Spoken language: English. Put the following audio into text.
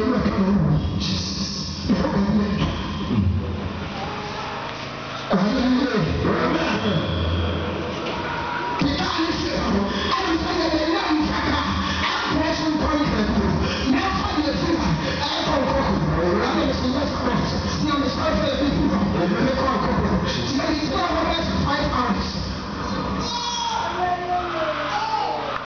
Jesus, help me.